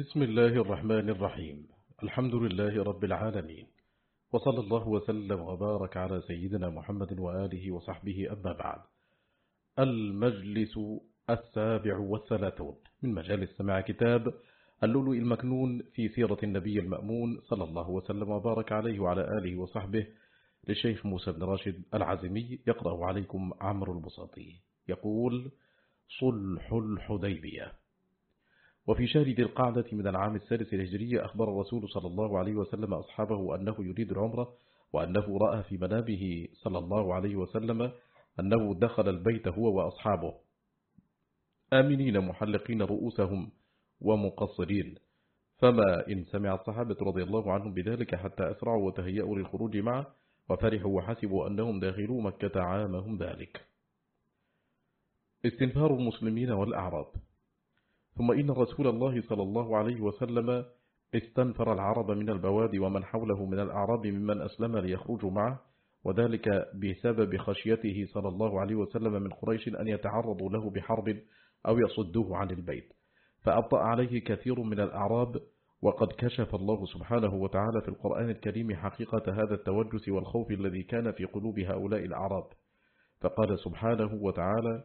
بسم الله الرحمن الرحيم. الحمد لله رب العالمين. وصلى الله وسلم وبارك على سيدنا محمد وآله وصحبه أما بعد. المجلس السابع والثلاثون. من مجالس سماع كتاب اللؤلؤ المكنون في سيرة النبي المأمون صلى الله وسلم وبارك عليه وعلى آله وصحبه للشيخ موسى بن راشد العزمي يقرأ عليكم عمرو البساطي يقول صلح الحديبية. وفي شهر ذي القعدة من العام السادس الهجري أخبر الرسول صلى الله عليه وسلم أصحابه أنه يريد العمرة وأنه رأى في منامه صلى الله عليه وسلم أنه دخل البيت هو وأصحابه. آمنين محلقين رؤوسهم ومقصرين. فما إن سمع الصحابة رضي الله عنهم بذلك حتى أسرعوا وتهيأوا للخروج معه وفرحوا وحسبوا أنهم داخلوا مكة عامهم ذلك. استنفار المسلمين والأعراب. ثم إن رسول الله صلى الله عليه وسلم استنفر العرب من البواد ومن حوله من الأعراب ممن أسلم ليخرجوا معه وذلك بسبب خشيته صلى الله عليه وسلم من قريش أن يتعرضوا له بحرب أو يصدوه عن البيت. فأبطأ عليه كثير من الأعراب وقد كشف الله سبحانه وتعالى في القرآن الكريم حقيقة هذا التوجس والخوف الذي كان في قلوب هؤلاء الأعراب. فقال سبحانه وتعالى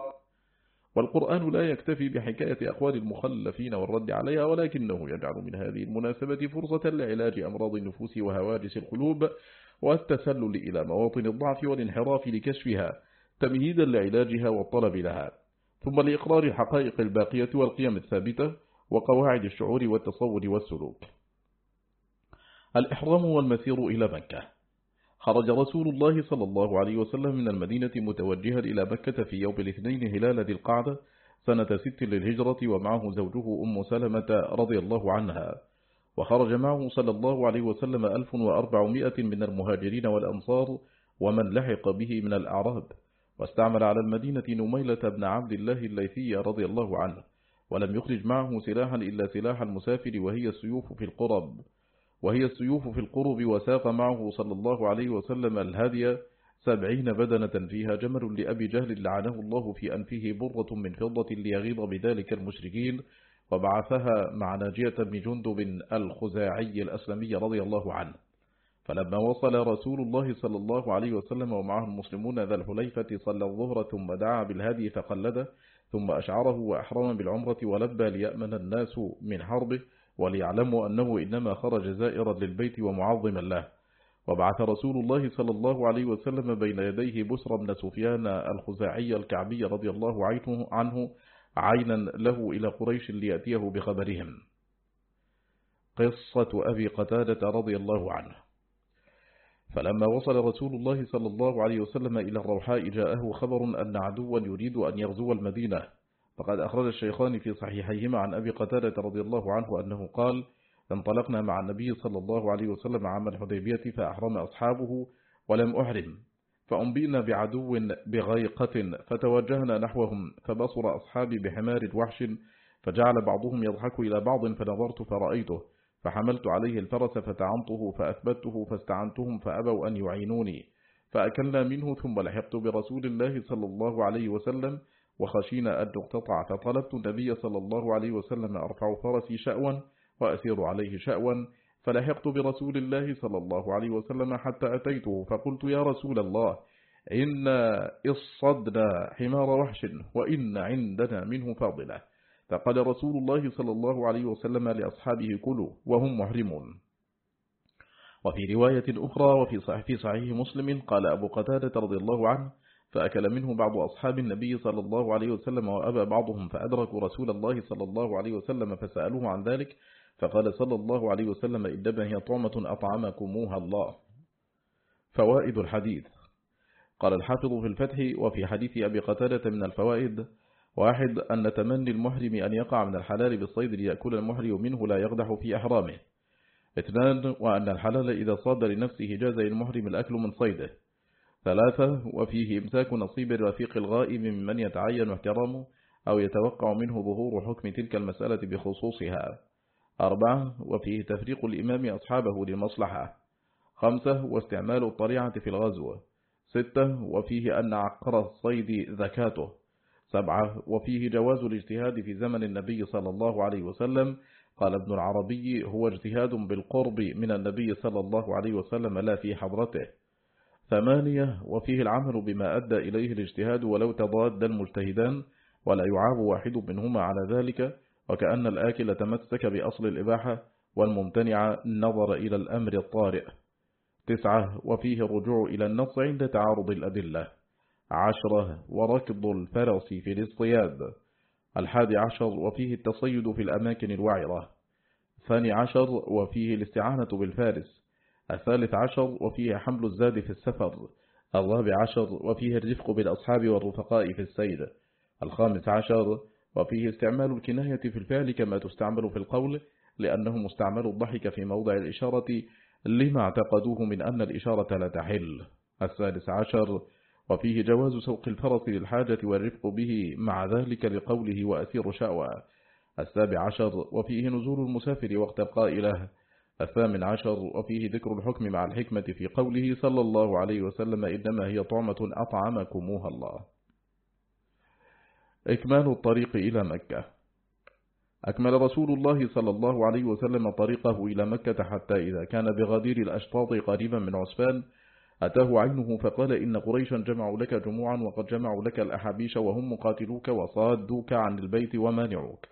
والقرآن لا يكتفي بحكاية أقوال المخلفين والرد عليها ولكنه يجعل من هذه المناسبة فرصة لعلاج أمراض النفوس وهواجس القلوب والتسلل إلى مواطن الضعف والانحراف لكشفها تمهيدا لعلاجها والطلب لها. ثم لإقرار الحقائق الباقية والقيم الثابتة وقواعد الشعور والتصور والسلوك. الإحرام والمسير إلى مكة. خرج رسول الله صلى الله عليه وسلم من المدينة متوجها إلى مكة في يوم الاثنين هلال ذي القعدة سنة ست للهجرة ومعه زوجه أم سلمة رضي الله عنها. وخرج معه صلى الله عليه وسلم ألف وأربعمائة من المهاجرين والأنصار ومن لحق به من الأعراب. واستعمل على المدينة نميلة بن عبد الله الليثي رضي الله عنه ولم يخرج معه سلاحا إلا سلاح المسافر وهي السيوف في القرب. وهي السيوف في القرب وساق معه صلى الله عليه وسلم الهدي سبعين بدنة فيها جمل لأبي جهل لعنه الله في أنفه برة من فضة ليغيظ بذلك المشركين وبعثها مع ناجية بن جندب الخزاعي الأسلمي رضي الله عنه. فلما وصل رسول الله صلى الله عليه وسلم ومعه المسلمون ذا الحليفة صلى الظهر ثم دعا بالهدي فقلده ثم أشعره وأحرم بالعمرة ولبى ليأمن الناس من حربه وليعلموا أنه إنما خرج زائرا للبيت ومعظما له. وبعث رسول الله صلى الله عليه وسلم بين يديه بسر بن سفيان الخزاعي الكعبي رضي الله عنه عينا له إلى قريش ليأتيه بخبرهم. قصة أبي قتادة رضي الله عنه. فلما وصل رسول الله صلى الله عليه وسلم إلى الروحاء جاءه خبر أن عدوا يريد أن يغزو المدينة. فقد أخرج الشيخان في صحيحيهما عن أبي قتادة رضي الله عنه أنه قال انطلقنا مع النبي صلى الله عليه وسلم عام الحديبية فأحرم أصحابه ولم أحرم فأنبئنا بعدو بغيقة فتوجهنا نحوهم فبصر أصحابي بحمار وحش فجعل بعضهم يضحك إلى بعض فنظرت فرأيته فحملت عليه الفرس فتعنته فأثبته فاستعنتهم فأبوا أن يعينوني فأكلنا منه ثم لحقت برسول الله صلى الله عليه وسلم وخشينا أن نقتطع فطلبت النبي صلى الله عليه وسلم أرفع فرسي شأوا وأسير عليه شأوا فلحقت برسول الله صلى الله عليه وسلم حتى أتيته. فقلت يا رسول الله إن إصدنا حمار وحش وإن عندنا منه فاضلة. فقال رسول الله صلى الله عليه وسلم لأصحابه كلوا وهم محرمون. وفي رواية أخرى وفي صحيح مسلم قال أبو قتادة رضي الله عنه فأكل منه بعض أصحاب النبي صلى الله عليه وسلم وأبى بعضهم فأدركوا رسول الله صلى الله عليه وسلم فسألوه عن ذلك فقال صلى الله عليه وسلم إنما هي طعمة أطعمكموها الله. فوائد الحديث. قال الحافظ في الفتح وفي حديث أبي قتادة من الفوائد واحد أن تمني المحرم أن يقع من الحلال بالصيد ليأكل المحرم منه لا يقدح في أحرامه. اثنان وأن الحلال إذا صاد لنفسه جاز للمحرم الأكل من صيده. ثلاثة وفيه إمساك نصيب الرفيق الغائب ممن يتعين احترامه أو يتوقع منه ظهور حكم تلك المسألة بخصوصها. أربعة وفيه تفريق الإمام أصحابه للمصلحة. خمسة واستعمال الطريعة في الغزو. ستة وفيه أن عقر الصيد ذكاته سبعة وفيه جواز الاجتهاد في زمن النبي صلى الله عليه وسلم. قال ابن العربي هو اجتهاد بالقرب من النبي صلى الله عليه وسلم لا في حضرته. ثمانية وفيه العمل بما أدى إليه الاجتهاد ولو تضاد المجتهدان ولا يعاب واحد منهما على ذلك وكأن الآكل تمسك بأصل الإباحة والممتنع نظر إلى الأمر الطارئ. تسعة وفيه الرجوع إلى النص عند تعارض الأدلة. عشرة وركض الفرس في الاصطياد. الحادي عشر وفيه التصيد في الأماكن الوعرة. الثاني عشر وفيه الاستعانة بالفارس. الثالث عشر وفيه حمل الزاد في السفر. الرابع عشر وفيه الرفق بالأصحاب والرفقاء في السير. الخامس عشر وفيه استعمال الكناية في الفعل كما تستعمل في القول لأنه مستعمل الضحك في موضع الإشارة لما اعتقدوه من أن الإشارة لا تحل. السادس عشر وفيه جواز سوق الفرس للحاجة والرفق به مع ذلك لقوله وأسير شأوى. السابع عشر وفيه نزول المسافر وقت القائلة الثامن عشر وفيه ذكر الحكم مع الحكمة في قوله صلى الله عليه وسلم إنما هي طعمة أطعمكموها الله. إكمال الطريق إلى مكة. أكمل رسول الله صلى الله عليه وسلم طريقه إلى مكة حتى إذا كان بغدير الأشطاط قريبا من عسفان أتاه عينه فقال إن قريشا جمعوا لك جموعا وقد جمعوا لك الأحابيش وهم مقاتلوك وصادوك عن البيت ومانعوك.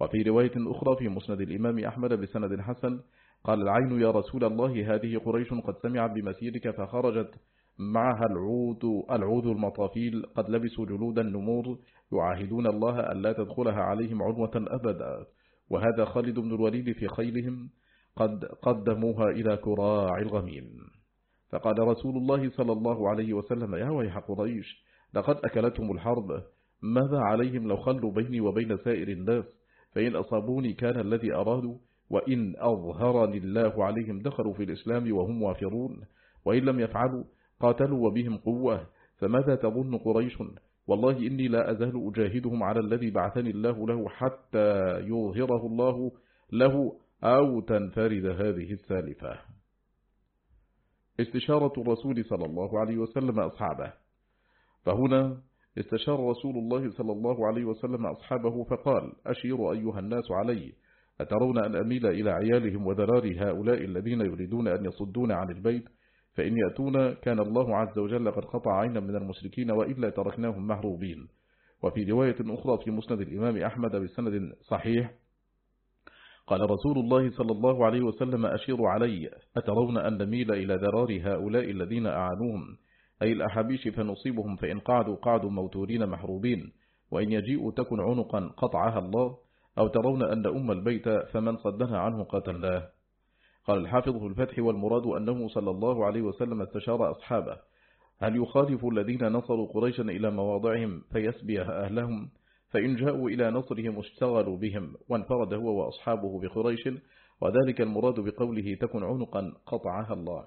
وفي رواية أخرى في مسند الإمام أحمد بسند حسن قال العين يا رسول الله هذه قريش قد سمعت بمسيرك فخرجت معها العود العود المطافيل قد لبسوا جلود النمور يعاهدون الله أن لا تدخلها عليهم عنوة أبدا. وهذا خالد بن الوليد في خيلهم قد قدموها إلى كراع الغميم. فقال رسول الله صلى الله عليه وسلم يا ويح قريش لقد أكلتهم الحرب ماذا عليهم لو خلوا بيني وبين سائر الناس؟ فإن أصابوني كان الذي أرادوا وإن أظهرني الله عليهم دخلوا في الإسلام وهم وافرون وإن لم يفعلوا قاتلوا وبهم قوة. فماذا تظن قريش؟ والله إني لا أزال أجاهدهم على الذي بعثني الله له حتى يظهره الله له أو تنفرد هذه السالفة استشارة الرسول صلى الله عليه وسلم أصحابه. فهنا استشار رسول الله صلى الله عليه وسلم أصحابه فقال أشير أيها الناس علي أترون أن أميل إلى عيالهم وذرار هؤلاء الذين يريدون أن يصدون عن البيت؟ فإن يأتون كان الله عز وجل قد قطع عينا من المشركين وإلا تركناهم مهروبين وفي رواية أخرى في مسند الإمام أحمد بسند صحيح قال رسول الله صلى الله عليه وسلم أشير علي أترون أن نميل إلى ذرار هؤلاء الذين أعانوهم؟ أي الأحابيش فنصيبهم فإن قعدوا قعدوا موتورين محروبين وإن يجيئوا تكن عنقا قطعها الله؟ أو ترون أن أم البيت فمن صدها عنه قتلناه قال الحافظ في الفتح والمراد أنه صلى الله عليه وسلم استشار أصحابه. هل يخالف الذين نصروا قريشا إلى مواضعهم فيسبي أهلهم؟ فإن جاءوا إلى نصرهم اشتغلوا بهم وانفرد هو وأصحابه بقريش وذلك المراد بقوله تكن عنقا قطعها الله.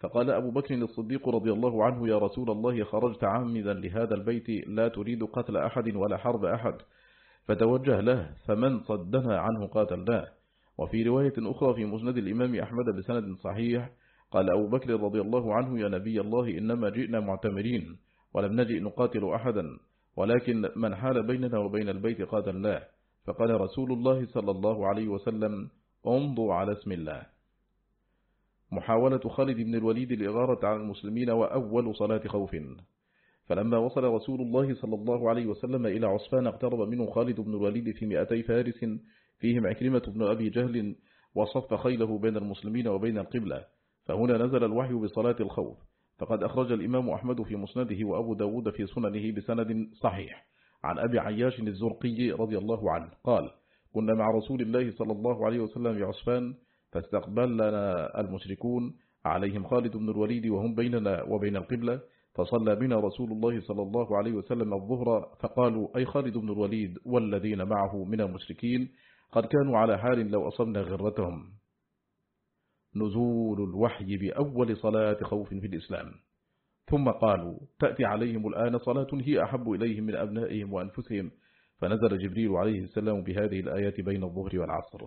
فقال أبو بكر الصديق رضي الله عنه يا رسول الله خرجت عامدا لهذا البيت لا تريد قتل أحد ولا حرب أحد. فتوجه له فمن صدنا عنه قاتلناه وفي رواية أخرى في مسند الإمام أحمد بسند صحيح قال أبو بكر رضي الله عنه يا نبي الله إنما جئنا معتمرين ولم نجئ نقاتل أحدا ولكن من حال بيننا وبين البيت قاتلناه فقال رسول الله صلى الله عليه وسلم انظوا على اسم الله. محاولة خالد بن الوليد الإغارة على المسلمين وأول صلاة خوف. فلما وصل رسول الله صلى الله عليه وسلم إلى عصفان اقترب منه خالد بن الوليد في مئتي فارس فيهم عكرمة بن أبي جهل وصف خيله بين المسلمين وبين القبلة. فهنا نزل الوحي بصلاة الخوف. فقد أخرج الإمام أحمد في مسنده وأبو داود في سننه بسند صحيح. عن أبي عياش الزرقي رضي الله عنه قال كنا مع رسول الله صلى الله عليه وسلم في عصفان فاستقبلنا المشركون عليهم خالد بن الوليد وهم بيننا وبين القبلة فصلى بنا رسول الله صلى الله عليه وسلم الظهر فقالوا أي خالد بن الوليد والذين معه من المشركين قد كانوا على حال لو أصبنا غرتهم. نزول الوحي بأول صلاة خوف في الإسلام. ثم قالوا تأتي عليهم الآن صلاة هي أحب إليهم من أبنائهم وأنفسهم. فنزل جبريل عليه السلام بهذه الآيات بين الظهر والعصر.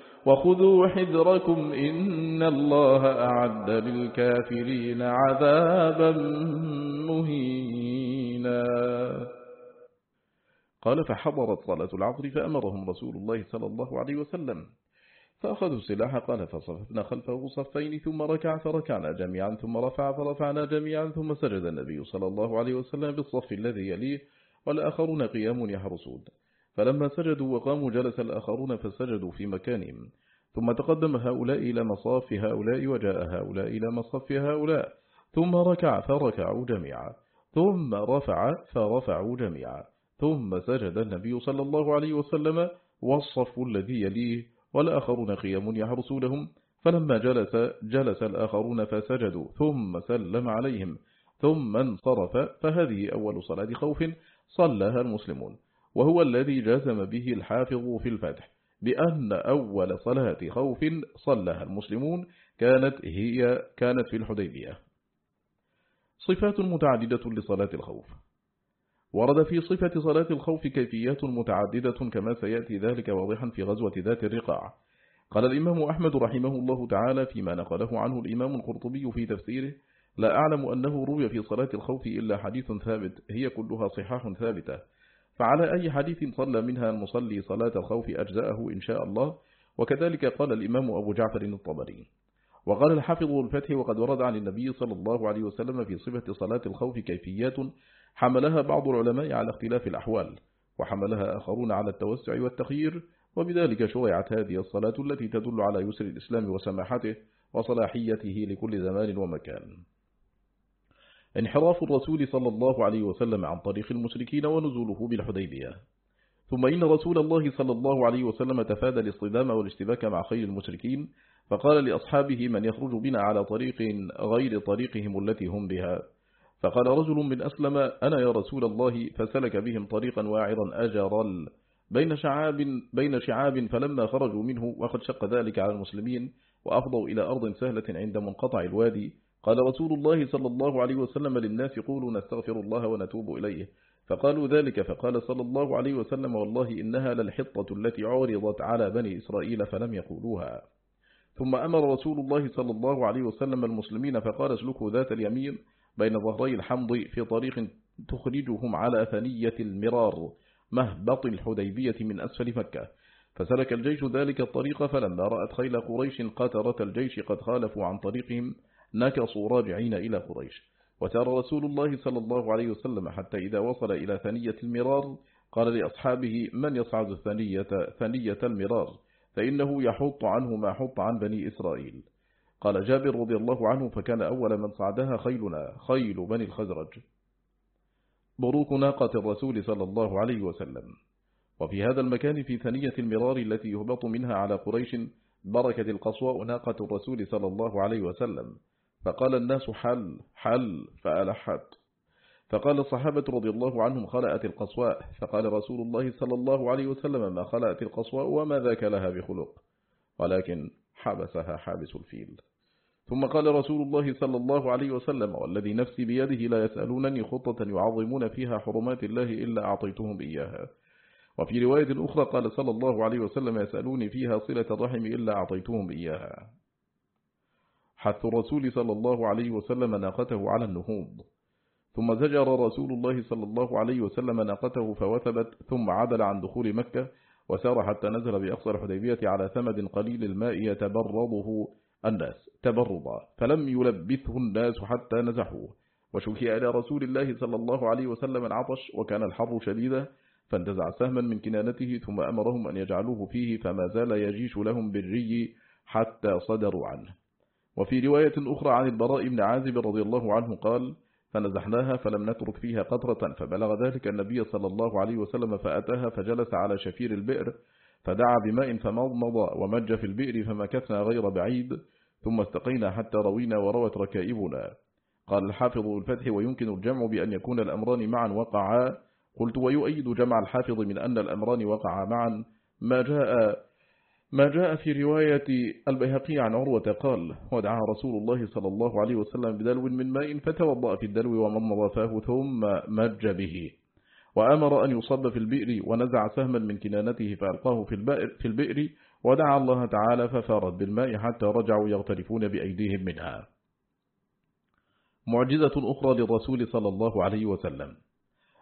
وخذوا حذركم إن الله أعد للكافرين عذابا مهينا. قال فحضرت صلاة العصر فأمرهم رسول الله صلى الله عليه وسلم. فأخذوا السلاح قال فصففنا خلفه صفين ثم ركع فركعنا جميعا ثم رفع فرفعنا جميعا ثم سجد النبي صلى الله عليه وسلم بالصف الذي يليه والآخرون قيام يحرسون. فلما سجدوا وقاموا جلس الآخرون فسجدوا في مكانهم. ثم تقدم هؤلاء إلى مصاف هؤلاء وجاء هؤلاء إلى مصف هؤلاء. ثم ركع فركعوا جميعا. ثم رفع فرفعوا جميعا. ثم سجد النبي صلى الله عليه وسلم والصف الذي يليه والآخرون قيام يحرسونهم. فلما جلس جلس الآخرون فسجدوا. ثم سلم عليهم. ثم انصرف. فهذه أول صلاة خوف صلىها المسلمون. وهو الذي جزم به الحافظ في الفتح بأن أول صلاة خوف صلىها المسلمون كانت هي كانت في الحديبية. صفات متعددة لصلاة الخوف. ورد في صفة صلاة الخوف كيفيات متعددة كما سيأتي ذلك واضحا في غزوة ذات الرقاع. قال الإمام أحمد رحمه الله تعالى فيما نقله عنه الإمام القرطبي في تفسيره لا أعلم أنه روي في صلاة الخوف إلا حديث ثابت هي كلها صحاح ثابتة. فعلى أي حديث صلى منها المصلي صلاة الخوف أجزاءه إن شاء الله وكذلك قال الإمام أبو جعفر الطبري. وقال الحافظ الفتح وقد ورد عن النبي صلى الله عليه وسلم في صفة صلاة الخوف كيفيات حملها بعض العلماء على اختلاف الأحوال وحملها آخرون على التوسع والتخيير وبذلك شرعت هذه الصلاة التي تدل على يسر الإسلام وسماحته وصلاحيته لكل زمان ومكان. انحراف الرسول صلى الله عليه وسلم عن طريق المشركين ونزوله بالحديبية. ثم إن رسول الله صلى الله عليه وسلم تفادى الاصطدام والاشتباك مع خير المشركين فقال لأصحابه من يخرج بنا على طريق غير طريقهم التي هم بها. فقال رجل من أسلم أنا يا رسول الله فسلك بهم طريقا واعرا أجرل بين شعاب, بين شعاب فلما خرجوا منه وقد شق ذلك على المسلمين وأفضوا إلى أرض سهلة عند منقطع الوادي قال رسول الله صلى الله عليه وسلم للناس قولوا نستغفر الله ونتوب إليه. فقالوا ذلك فقال صلى الله عليه وسلم والله إنها للحطة التي عرضت على بني إسرائيل فلم يقولوها. ثم أمر رسول الله صلى الله عليه وسلم المسلمين فقال اسلكوا ذات اليمين بين ظهري الحمض في طريق تخرجهم على ثنية المرار مهبط الحديبية من أسفل مكة. فسلك الجيش ذلك الطريق فلما رأت خيل قريش قاترة الجيش قد خالفوا عن طريقهم نكصوا راجعين إلى قريش. وسار رسول الله صلى الله عليه وسلم حتى إذا وصل إلى ثنية المرار قال لأصحابه من يصعد ثنية, ثنية المرار؟ فإنه يحط عنه ما حط عن بني إسرائيل. قال جابر رضي الله عنه فكان أول من صعدها خيلنا خيل بني الخزرج. بروك ناقة الرسول صلى الله عليه وسلم. وفي هذا المكان في ثنية المرار التي يهبط منها على قريش بركة القصواء ناقة الرسول صلى الله عليه وسلم. فقال الناس حل حل فألحت فقال الصحابة رضي الله عنهم خلأت القصواء. فقال رسول الله صلى الله عليه وسلم ما خلأت القصواء وما ذاك لها بخلق. ولكن حبسها حابس الفيل. ثم قال رسول الله صلى الله عليه وسلم والذي نفسي بيده لا يسألونني خطة يعظمون فيها حرمات الله إلا أعطيتهم إياها. وفي رواية أخرى قال صلى الله عليه وسلم يسألوني فيها صلة الرحم إلا أعطيتهم إياها. حث الرسول صلى الله عليه وسلم ناقته على النهوض. ثم زجر رسول الله صلى الله عليه وسلم ناقته فوثبت ثم عدل عن دخول مكة وسار حتى نزل بأقصى الحديبية على ثمد قليل الماء يتبرضه الناس تبرضا فلم يلبثه الناس حتى نزحوه. وشكي إلى رسول الله صلى الله عليه وسلم العطش وكان الحر شديدا فانتزع سهما من كنانته ثم أمرهم أن يجعلوه فيه فما زال يجيش لهم بالري حتى صدروا عنه. وفي رواية أخرى عن البراء بن عازب رضي الله عنه قال فنزحناها فلم نترك فيها قطرة فبلغ ذلك النبي صلى الله عليه وسلم فأتاها فجلس على شفير البئر فدعا بماء فمضمض ومج في البئر فمكثنا غير بعيد ثم استقينا حتى روينا وروت ركائبنا. قال الحافظ الفتح ويمكن الجمع بأن يكون الأمران معا وقعا. قلت ويؤيد جمع الحافظ من أن الأمران وقعا معا. ما جاء ما جاء في رواية البيهقي عن عروة قال ودعا رسول الله صلى الله عليه وسلم بدلو من ماء فتوضأ في الدلو ومضمض فاه ثم مج به. وأمر أن يصب في البئر ونزع سهما من كنانته فألقاه في البئر, في البئر. ودعا الله تعالى ففارت بالماء حتى رجعوا يغترفون بأيديهم منها. معجزة أخرى للرسول صلى الله عليه وسلم.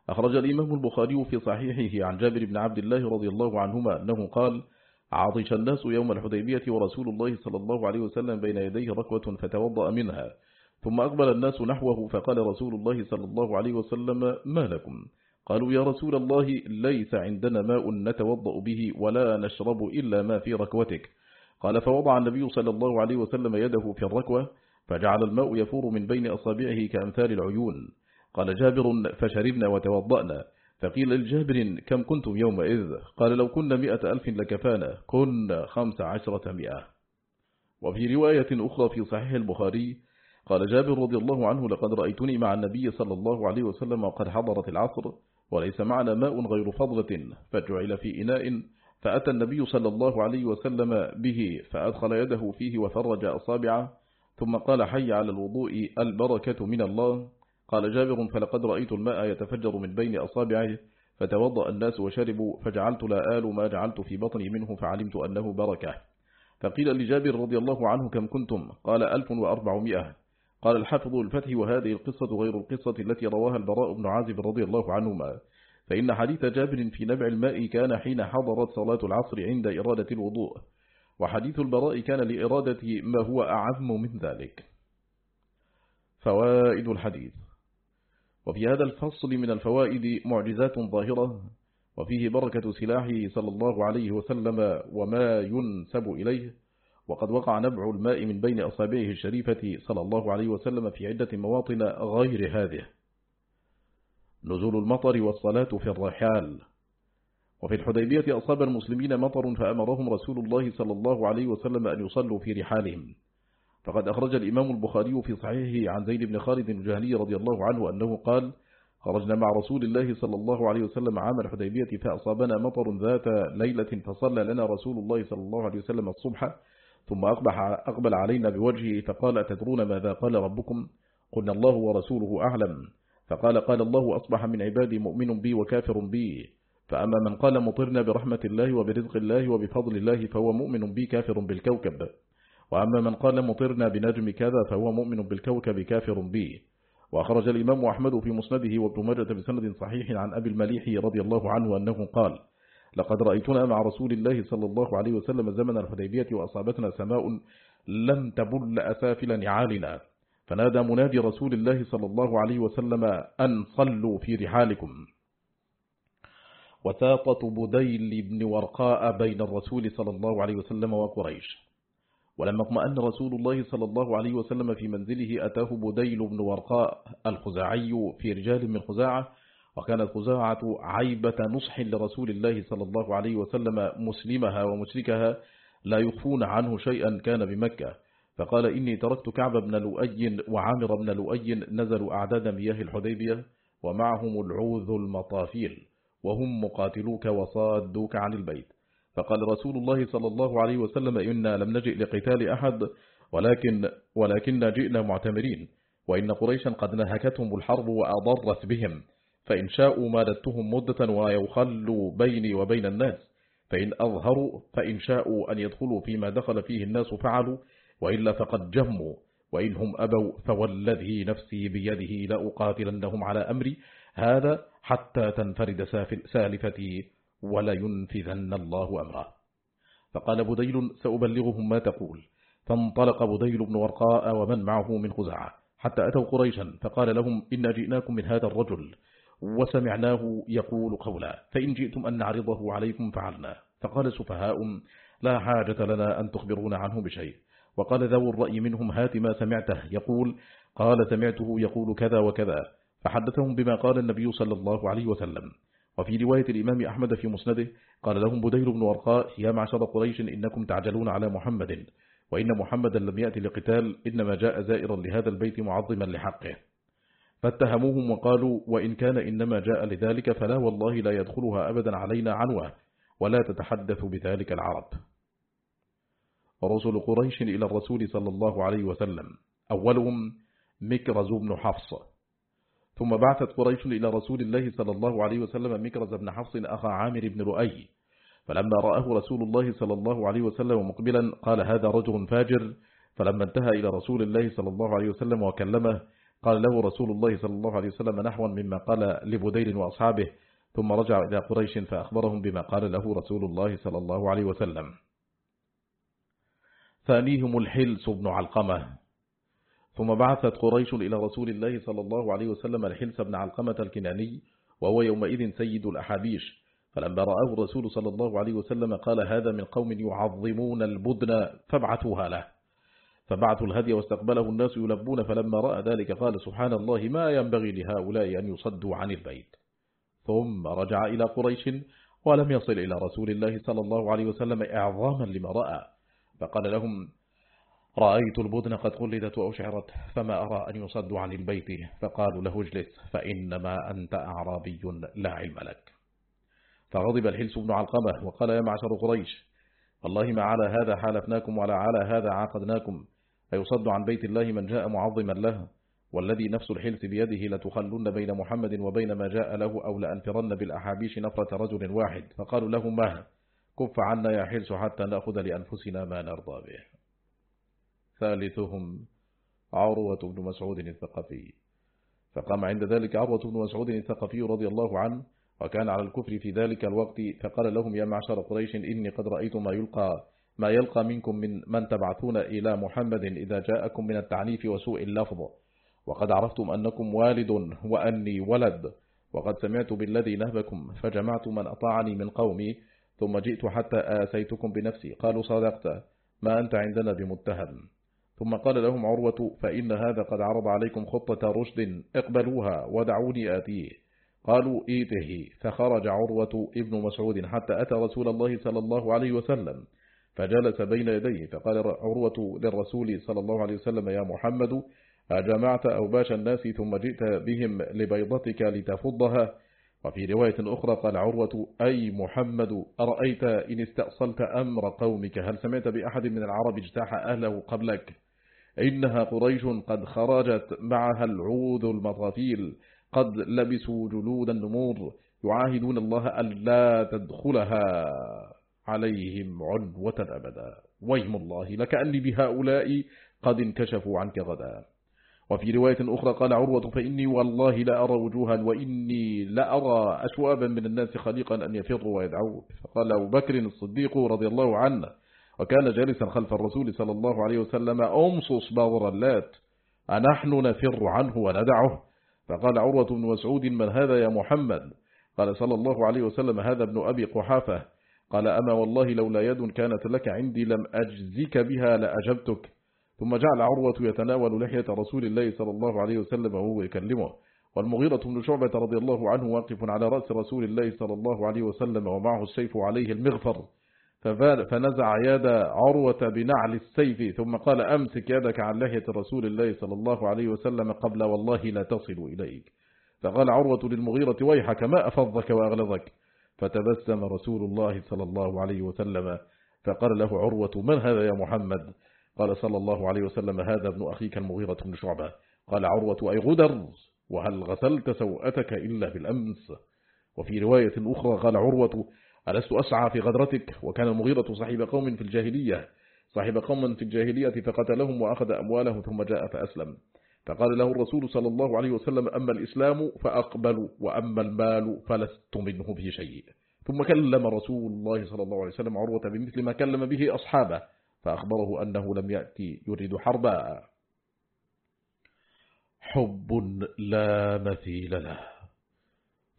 أخرج الإمام البخاري في صحيحه عن جابر بن عبد الله رضي الله عنهما أنه قال عطش الناس يوم الحديبية ورسول الله صلى الله عليه وسلم بين يديه ركوة فتوضأ منها. ثم أقبل الناس نحوه فقال رسول الله صلى الله عليه وسلم ما لكم؟ قالوا يا رسول الله ليس عندنا ماء نتوضأ به ولا نشرب إلا ما في ركوتك. قال فوضع النبي صلى الله عليه وسلم يده في الركوة فجعل الماء يفور من بين أصابعه كأمثال العيون. قال جابر فشربنا وتوضأنا. فقيل لجابر كم كنتم يومئذ؟ قال لو كنا مئة ألف لكفانا. كنا خمس عشرة مئة. وفي رواية أخرى في صحيح البخاري قال جابر رضي الله عنه لقد رأيتني مع النبي صلى الله عليه وسلم وقد حضرت العصر وليس معنا ماء غير فضلة فجعل في إناء فأتى النبي صلى الله عليه وسلم به فأدخل يده فيه وفرج أصابعه ثم قال حي على الوضوء البركة من الله. قال جابر فلقد رأيت الماء يتفجر من بين أصابعه فتوضأ الناس وشربوا فجعلت لا آل ما جعلت في بطني منه فعلمت أنه بركة. فقيل لجابر رضي الله عنه كم كنتم؟ قال ألف وأربعمائة. قال الحافظ الفتح وهذه القصة غير القصة التي رواها البراء بن عازب رضي الله عنهما. فإن حديث جابر في نبع الماء كان حين حضرت صلاة العصر عند إرادة الوضوء. وحديث البراء كان لإرادة ما هو أعظم من ذلك. فوائد الحديث. وفي هذا الفصل من الفوائد معجزات ظاهرة وفيه بركة سلاحه صلى الله عليه وسلم وما ينسب إليه وقد وقع نبع الماء من بين أصابعه الشريفة صلى الله عليه وسلم في عدة مواطن غير هذه. نزول المطر والصلاة في الرحال. وفي الحديبية أصاب المسلمين مطر فأمرهم رسول الله صلى الله عليه وسلم أن يصلوا في رحالهم. فقد أخرج الإمام البخاري في صحيحه عن زيد بن خالد الجهلي رضي الله عنه أنه قال خرجنا مع رسول الله صلى الله عليه وسلم عام الحديبية فأصابنا مطر ذات ليلة فصلى لنا رسول الله صلى الله عليه وسلم الصبح ثم أقبح أقبل علينا بوجهه فقال تدرون ماذا قال ربكم؟ قلنا الله ورسوله أعلم. فقال قال الله أصبح من عبادي مؤمن بي وكافر بي. فأما من قال مطرنا برحمة الله وبرزق الله وبفضل الله فهو مؤمن بي كافر بالكوكب. وأما من قال مطرنا بنجم كذا فهو مؤمن بالكوكب كافر بي وأخرج الإمام أحمد في مسنده وابن ماجة بسند صحيح عن أبي المليح رضي الله عنه أنه قال لقد رأيتنا مع رسول الله صلى الله عليه وسلم زمن الحديبية وأصابتنا سماء لم تبل أسافل نعالنا. فنادى منادي رسول الله صلى الله عليه وسلم أن صلوا في رحالكم. وساطة بديل بن ورقاء بين الرسول صلى الله عليه وسلم وقريش. ولما اطمأن رسول الله صلى الله عليه وسلم في منزله أتاه بديل بن ورقاء الخزاعي في رجال من خزاعة وكانت خزاعة عيبة نصح لرسول الله صلى الله عليه وسلم مسلمها ومشركها لا يخفون عنه شيئا كان بمكة. فقال إني تركت كعب بن لؤي وعامر بن لؤي نزلوا أعداد مياه الحديبية ومعهم العوذ المطافيل وهم مقاتلوك وصادوك عن البيت. فقال رسول الله صلى الله عليه وسلم إنا لم نجئ لقتال أحد ولكن ولكن جئنا معتمرين وإن قريشا قد نهكتهم الحرب وأضرت بهم فإن شاءوا مادتهم مدة ويخلوا بيني وبين الناس فإن أظهروا فإن شاءوا أن يدخلوا فيما دخل فيه الناس فعلوا وإلا فقد جموا وإن هم أبوا فوالذي نفسي بيده لأقاتلنهم على أمري هذا حتى تنفرد سالفتي ولينفذن الله أمره فقال بديل سأبلغهم ما تقول. فانطلق بديل بن ورقاء ومن معه من خزعة حتى أتوا قريشا فقال لهم إن جئناكم من هذا الرجل وسمعناه يقول قولا. فإن جئتم أن نعرضه عليكم فعلنا. فقال سفهاء لا حاجة لنا أن تخبرون عنه بشيء. وقال ذو الرأي منهم هات ما سمعته. يقول قال سمعته يقول كذا وكذا. فحدثهم بما قال النبي صلى الله عليه وسلم. وفي رواية الإمام أحمد في مسنده قال لهم بدير بن ورقاء يا معشر قريش إنكم تعجلون على محمد وإن محمدا لم يأتي لقتال إنما جاء زائرا لهذا البيت معظما لحقه. فاتهموهم وقالوا وإن كان إنما جاء لذلك فلا والله لا يدخلها أبدا علينا عنوة ولا تتحدث بذلك العرب. رسل قريش إلى الرسول صلى الله عليه وسلم أولهم مكرز بن حفص ثم بعثت قريش إلى رسول الله صلى الله عليه وسلم مكرز بن حفص أخا عامر بن رؤي. فلما رآه رسول الله صلى الله عليه وسلم مقبلا قال هذا رجل فاجر. فلما انتهى إلى رسول الله صلى الله عليه وسلم وكلمه قال له رسول الله صلى الله عليه وسلم نحوا مما قال لبديل وأصحابه. ثم رجع إلى قريش فأخبرهم بما قال له رسول الله صلى الله عليه وسلم. ثانيهم الحلس بن علقمة. ثم بعثت قريش إلى رسول الله صلى الله عليه وسلم الحلس بن علقمة الكناني وهو يومئذ سيد الأحابيش فلما رآه الرسول صلى الله عليه وسلم قال هذا من قوم يعظمون البدن فابعثوها له. فبعثوا الهدي واستقبله الناس يلبون فلما رأى ذلك قال سبحان الله ما ينبغي لهؤلاء أن يصدوا عن البيت. ثم رجع إلى قريش ولم يصل إلى رسول الله صلى الله عليه وسلم إعظاما لما رأى. فقال لهم رأيت البدن قد قلدت وأشعرت فما أرى أن يصدوا عن البيت. فقالوا له اجلس فإنما أنت أعرابي لا علم لك. فغضب الحلس بن علقمة وقال يا معشر قريش والله ما على هذا حالفناكم ولا على هذا عاقدناكم. فيصد عن بيت الله من جاء معظما له؟ والذي نفس الحلس بيده لتخلن بين محمد وبين ما جاء له أو لأنفرن بالأحابيش نفرة رجل واحد. فقالوا له ما؟ كف عنا يا حلس حتى نأخذ لأنفسنا ما نرضى به. ثالثهم عروة بن مسعود الثقفي. فقام عند ذلك عروة بن مسعود الثقفي رضي الله عنه وكان على الكفر في ذلك الوقت فقال لهم يا معشر قريش إني قد رأيت ما يلقى ما يلقى منكم من من تبعثون إلى محمد إذا جاءكم من التعنيف وسوء اللفظ. وقد عرفتم أنكم والد وأني ولد وقد سمعت بالذي نهبكم فجمعت من أطاعني من قومي ثم جئت حتى آسيتكم بنفسي. قالوا صدقت ما أنت عندنا بمتهم. ثم قال لهم عروة فإن هذا قد عرض عليكم خطة رشد اقبلوها ودعوني آتيه. قالوا إيته فخرج عروة ابن مسعود حتى أتى رسول الله صلى الله عليه وسلم فجلس بين يديه فقال عروة للرسول صلى الله عليه وسلم يا محمد أجمعت أوباش الناس ثم جئت بهم لبيضتك لتفضها؟ وفي رواية أخرى قال عروة أي محمد أرأيت إن استأصلت أمر قومك؟ هل سمعت بأحد من العرب اجتاح أهله قبلك؟ إنها قريش قد خرجت معها العود المطافيل قد لبسوا جلود النمور يعاهدون الله ألا تدخلها عليهم عنوة أبدا. ويم الله لكأني بهؤلاء قد انكشفوا عنك غدا. وفي رواية أخرى قال عروة فإني والله لا أرى وجوها وإني لا أرى أشوابا من الناس خليقا أن يفروا ويدعوا فقال أبو بكر الصديق رضي الله عنه وكان جالسا خلف الرسول صلى الله عليه وسلم أمصص بغر اللات أنحن نفر عنه وندعه؟ فقال عروة بن مسعود من هذا يا محمد؟ قال صلى الله عليه وسلم هذا ابن أبي قحافة. قال أما والله لولا يد كانت لك عندي لم أجزك بها لأجبتك. ثم جعل عروة يتناول لحية رسول الله صلى الله عليه وسلم وهو يكلمه. والمغيرة بن شعبة رضي الله عنه واقف على رأس رسول الله صلى الله عليه وسلم ومعه السيف عليه المغفر. فنزع يد عروة بنعل السيف ثم قال أمسك يدك عن لحية رسول الله صلى الله عليه وسلم قبل والله لا تصل إليك. فقال عروة للمغيرة ويحك ما أفضك وأغلظك؟ فتبسم رسول الله صلى الله عليه وسلم فقال له عروة من هذا يا محمد؟ قال صلى الله عليه وسلم هذا ابن أخيك المغيرة بن شعبة. قال عروة أي غدر وهل غسلت سوءتك إلا بالأمس؟ وفي رواية أخرى قال عروة ألست أسعى في غدرتك؟ وكان المغيرة صاحب قوم في الجاهلية. صاحب قوم في الجاهلية فقتلهم وأخذ أموالهم ثم جاء فأسلم. فقال له الرسول صلى الله عليه وسلم أما الإسلام فأقبل وأما المال فلست منه في شيء. ثم كلم رسول الله صلى الله عليه وسلم عروة بمثل ما كلم به أصحابه فأخبره أنه لم يأتي يريد حربا حب لا مثيل له.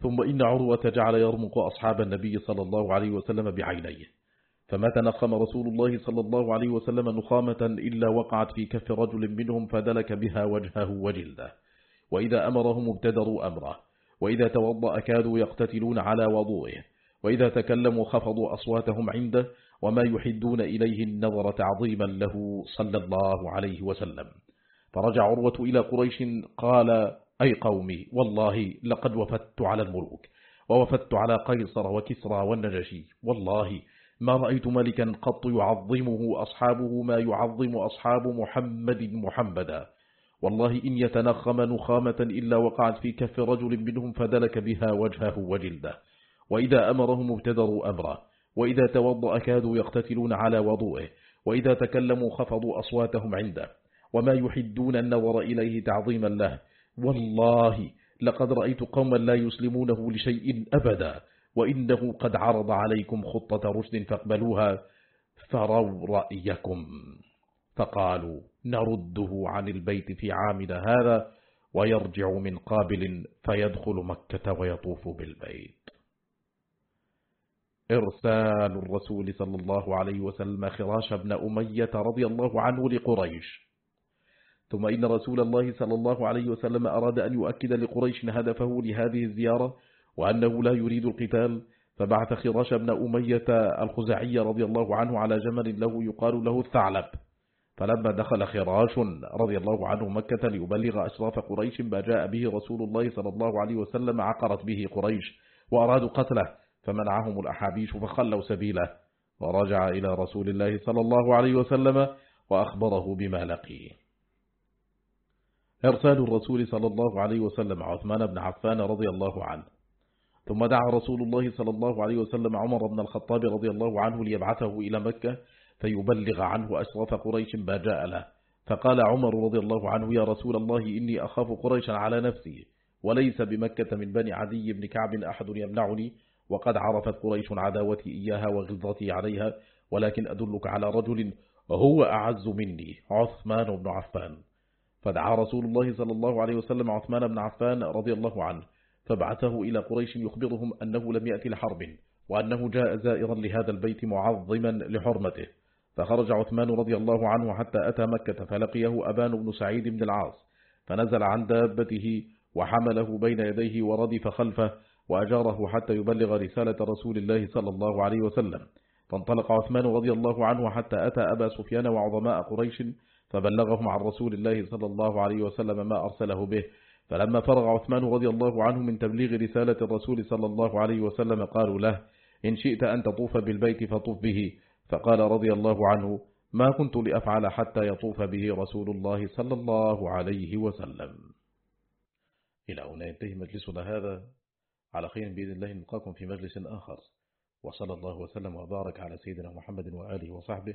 ثم إن عروة جعل يرمق أصحاب النبي صلى الله عليه وسلم بعينيه. فما تنخم رسول الله صلى الله عليه وسلم نخامة إلا وقعت في كف رجل منهم فدلك بها وجهه وجلده. وإذا أمرهم ابتدروا أمره. وإذا توضأ كادوا يقتتلون على وضوئه. وإذا تكلموا خفضوا أصواتهم عنده. وما يحدون إليه النظر تعظيما له صلى الله عليه وسلم. فرجع عروة إلى قريش قال أي قومي والله لقد وفدت على الملوك ووفدت على قيصر وكسرى والنجشي والله ما رأيت ملكا قط يعظمه أصحابه ما يعظم أصحاب محمد محمدا. والله إن يتنخم نخامة إلا وقعت في كف رجل منهم فدلك بها وجهه وجلده. وإذا أمرهم ابتدروا أمره وإذا توضأ كادوا يقتتلون على وضوئه وإذا تكلموا خفضوا أصواتهم عنده. وما يحدون النظر إليه تعظيما له والله لقد رأيت قوما لا يسلمونه لشيء أبدا وإنه قد عرض عليكم خطة رشد فاقبلوها فروا رأيكم. فقالوا نرده عن البيت في عامنا هذا ويرجع من قابل فيدخل مكة ويطوف بالبيت. إرسال الرسول صلى الله عليه وسلم خراش بن أمية رضي الله عنه لقريش. ثم إن رسول الله صلى الله عليه وسلم أراد أن يؤكد لقريش هدفه لهذه الزيارة وأنه لا يريد القتال فبعث خراش بن أمية الخزعي رضي الله عنه على جمل له يقال له الثعلب فلما دخل خراش رضي الله عنه مكة ليبلغ أشراف قريش ما جاء به رسول الله صلى الله عليه وسلم عقرت به قريش وأرادوا قتله فمنعهم الأحابيش فخلوا سبيله. ورجع إلى رسول الله صلى الله عليه وسلم وأخبره بما لقيه إرسال الرسول صلى الله عليه وسلم عثمان بن عفان رضي الله عنه. ثم دعا رسول الله صلى الله عليه وسلم عمر بن الخطاب رضي الله عنه ليبعثه إلى مكة فيبلغ عنه أشراف قريش ما جاء له. فقال عمر رضي الله عنه يا رسول الله إني أخاف قريشا على نفسي. وليس بمكة من بني عدي بن كعب أحد يمنعني. وقد عرفت قريش عداوتي إياها وغلظتي عليها. ولكن أدلك على رجل هو أعز مني عثمان بن عفان. فدعا رسول الله صلى الله عليه وسلم عثمان بن عفان رضي الله عنه فبعثه إلى قريش يخبرهم أنه لم يأتي لحرب وأنه جاء زائرا لهذا البيت معظما لحرمته. فخرج عثمان رضي الله عنه حتى أتى مكة فلقيه أبان بن سعيد بن العاص فنزل عن دابته وحمله بين يديه وردف خلفه وأجاره حتى يبلغ رسالة رسول الله صلى الله عليه وسلم. فانطلق عثمان رضي الله عنه حتى أتى أبا سفيان وعظماء قريش فبلغهم عن رسول الله صلى الله عليه وسلم ما أرسله به. فلما فرغ عثمان رضي الله عنه من تبليغ رسالة الرسول صلى الله عليه وسلم قالوا له إن شئت أن تطوف بالبيت فطوف به. فقال رضي الله عنه ما كنت لأفعل حتى يطوف به رسول الله صلى الله عليه وسلم. إلى هنا ينتهي مجلسنا هذا. على خير بإذن الله نلقاكم في مجلس آخر. وصلى الله وسلم وبارك على سيدنا محمد وآله وصحبه.